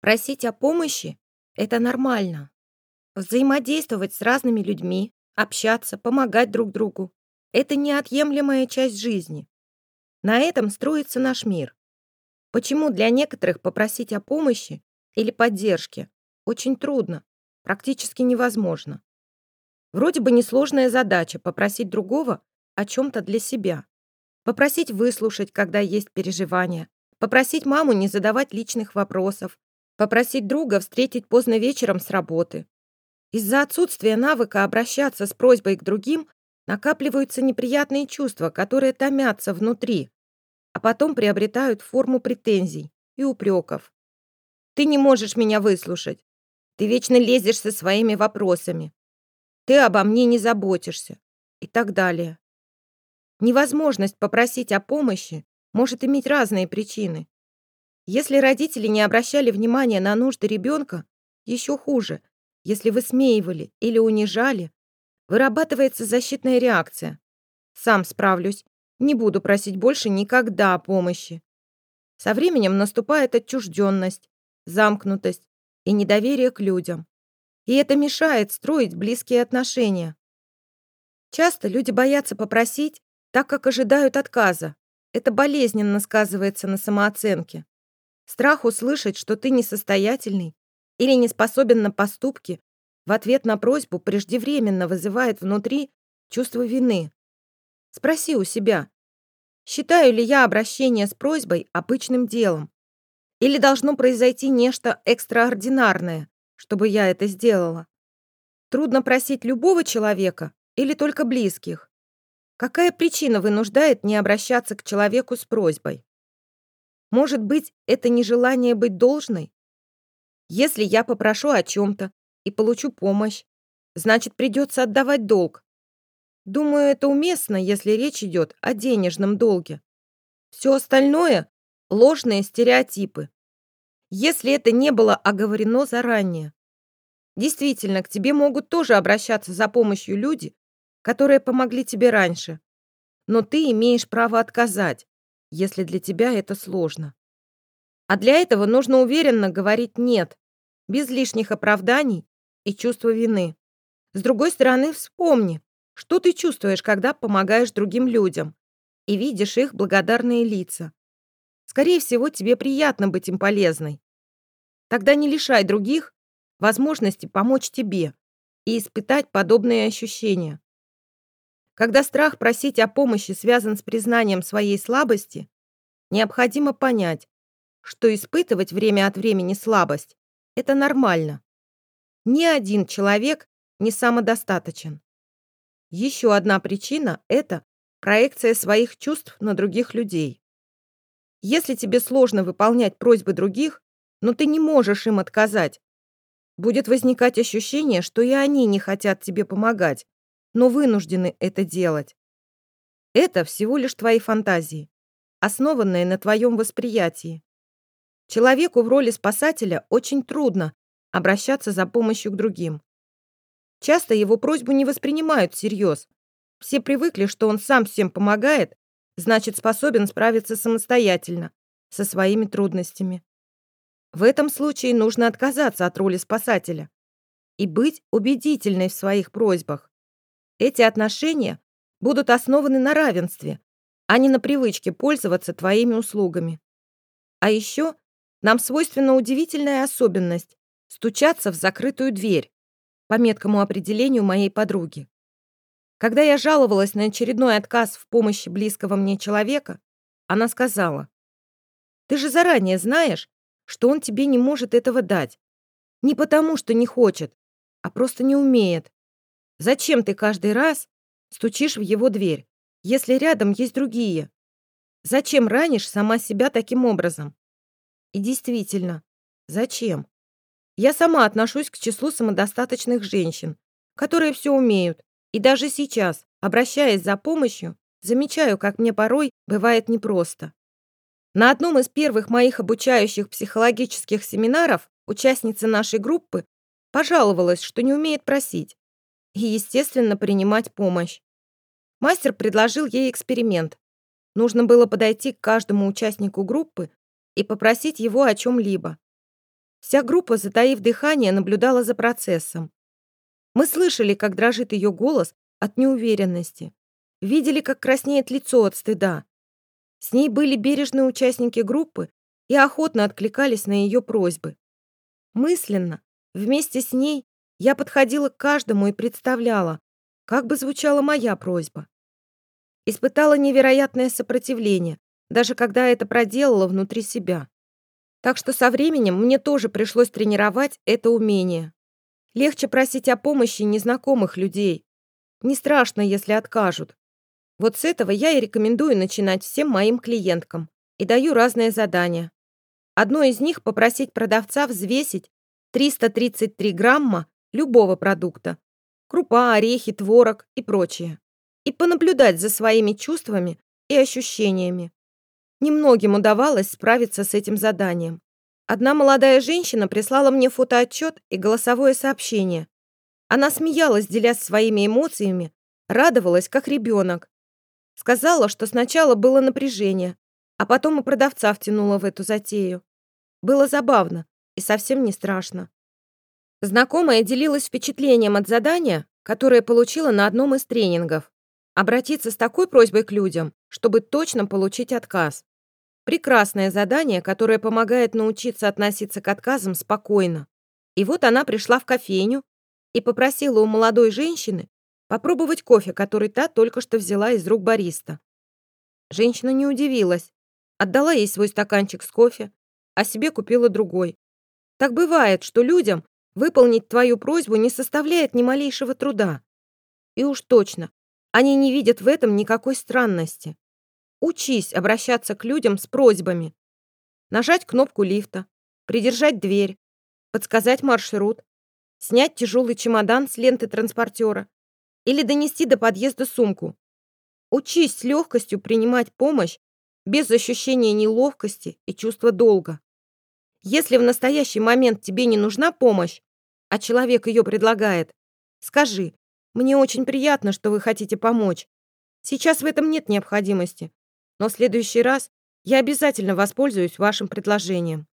Просить о помощи — это нормально. Взаимодействовать с разными людьми, общаться, помогать друг другу — это неотъемлемая часть жизни. На этом строится наш мир. Почему для некоторых попросить о помощи или поддержке очень трудно, практически невозможно? Вроде бы несложная задача попросить другого о чем-то для себя. Попросить выслушать, когда есть переживания. Попросить маму не задавать личных вопросов. Попросить друга встретить поздно вечером с работы. Из-за отсутствия навыка обращаться с просьбой к другим накапливаются неприятные чувства, которые томятся внутри, а потом приобретают форму претензий и упреков. Ты не можешь меня выслушать. Ты вечно лезешь со своими вопросами. Ты обо мне не заботишься. И так далее. Невозможность попросить о помощи может иметь разные причины. Если родители не обращали внимания на нужды ребенка, еще хуже, если высмеивали или унижали, вырабатывается защитная реакция. Сам справлюсь, не буду просить больше никогда о помощи. Со временем наступает отчужденность, замкнутость и недоверие к людям. И это мешает строить близкие отношения. Часто люди боятся попросить, так как ожидают отказа. Это болезненно сказывается на самооценке. Страх услышать, что ты несостоятельный или не способен на поступки, в ответ на просьбу преждевременно вызывает внутри чувство вины. Спроси у себя, считаю ли я обращение с просьбой обычным делом? Или должно произойти нечто экстраординарное, чтобы я это сделала? Трудно просить любого человека или только близких? Какая причина вынуждает не обращаться к человеку с просьбой? Может быть, это нежелание быть должной? Если я попрошу о чем-то и получу помощь, значит, придется отдавать долг. Думаю, это уместно, если речь идет о денежном долге. Все остальное – ложные стереотипы. Если это не было оговорено заранее. Действительно, к тебе могут тоже обращаться за помощью люди, которые помогли тебе раньше. Но ты имеешь право отказать, если для тебя это сложно. А для этого нужно уверенно говорить «нет», без лишних оправданий и чувства вины. С другой стороны, вспомни, что ты чувствуешь, когда помогаешь другим людям и видишь их благодарные лица. Скорее всего, тебе приятно быть им полезной. Тогда не лишай других возможности помочь тебе и испытать подобные ощущения. Когда страх просить о помощи связан с признанием своей слабости, необходимо понять, что испытывать время от времени слабость – это нормально. Ни один человек не самодостаточен. Еще одна причина – это проекция своих чувств на других людей. Если тебе сложно выполнять просьбы других, но ты не можешь им отказать, будет возникать ощущение, что и они не хотят тебе помогать, но вынуждены это делать. Это всего лишь твои фантазии, основанные на твоем восприятии. Человеку в роли спасателя очень трудно обращаться за помощью к другим. Часто его просьбу не воспринимают всерьез. Все привыкли, что он сам всем помогает, значит, способен справиться самостоятельно, со своими трудностями. В этом случае нужно отказаться от роли спасателя и быть убедительной в своих просьбах. Эти отношения будут основаны на равенстве, а не на привычке пользоваться твоими услугами. А еще нам свойственна удивительная особенность – стучаться в закрытую дверь, по меткому определению моей подруги. Когда я жаловалась на очередной отказ в помощи близкого мне человека, она сказала, «Ты же заранее знаешь, что он тебе не может этого дать. Не потому, что не хочет, а просто не умеет. Зачем ты каждый раз стучишь в его дверь, если рядом есть другие? Зачем ранишь сама себя таким образом? И действительно, зачем? Я сама отношусь к числу самодостаточных женщин, которые все умеют, и даже сейчас, обращаясь за помощью, замечаю, как мне порой бывает непросто. На одном из первых моих обучающих психологических семинаров участница нашей группы пожаловалась, что не умеет просить и, естественно, принимать помощь. Мастер предложил ей эксперимент. Нужно было подойти к каждому участнику группы и попросить его о чем-либо. Вся группа, затаив дыхание, наблюдала за процессом. Мы слышали, как дрожит ее голос от неуверенности. Видели, как краснеет лицо от стыда. С ней были бережные участники группы и охотно откликались на ее просьбы. Мысленно, вместе с ней, я подходила к каждому и представляла, как бы звучала моя просьба. Испытала невероятное сопротивление, даже когда это проделала внутри себя. Так что со временем мне тоже пришлось тренировать это умение. Легче просить о помощи незнакомых людей. Не страшно, если откажут. Вот с этого я и рекомендую начинать всем моим клиенткам и даю разные задания. Одно из них — попросить продавца взвесить 333 грамма любого продукта. Крупа, орехи, творог и прочее. И понаблюдать за своими чувствами и ощущениями. Немногим удавалось справиться с этим заданием. Одна молодая женщина прислала мне фотоотчет и голосовое сообщение. Она смеялась, делясь своими эмоциями, радовалась, как ребенок. Сказала, что сначала было напряжение, а потом и продавца втянула в эту затею. Было забавно и совсем не страшно. Знакомая делилась впечатлением от задания, которое получила на одном из тренингов. Обратиться с такой просьбой к людям, чтобы точно получить отказ. Прекрасное задание, которое помогает научиться относиться к отказам спокойно. И вот она пришла в кофейню и попросила у молодой женщины попробовать кофе, который та только что взяла из рук бариста. Женщина не удивилась. Отдала ей свой стаканчик с кофе, а себе купила другой. Так бывает, что людям выполнить твою просьбу не составляет ни малейшего труда. И уж точно, они не видят в этом никакой странности. Учись обращаться к людям с просьбами. Нажать кнопку лифта, придержать дверь, подсказать маршрут, снять тяжелый чемодан с ленты транспортера, или донести до подъезда сумку. Учись с легкостью принимать помощь без ощущения неловкости и чувства долга. Если в настоящий момент тебе не нужна помощь, а человек ее предлагает, скажи, мне очень приятно, что вы хотите помочь. Сейчас в этом нет необходимости, но в следующий раз я обязательно воспользуюсь вашим предложением.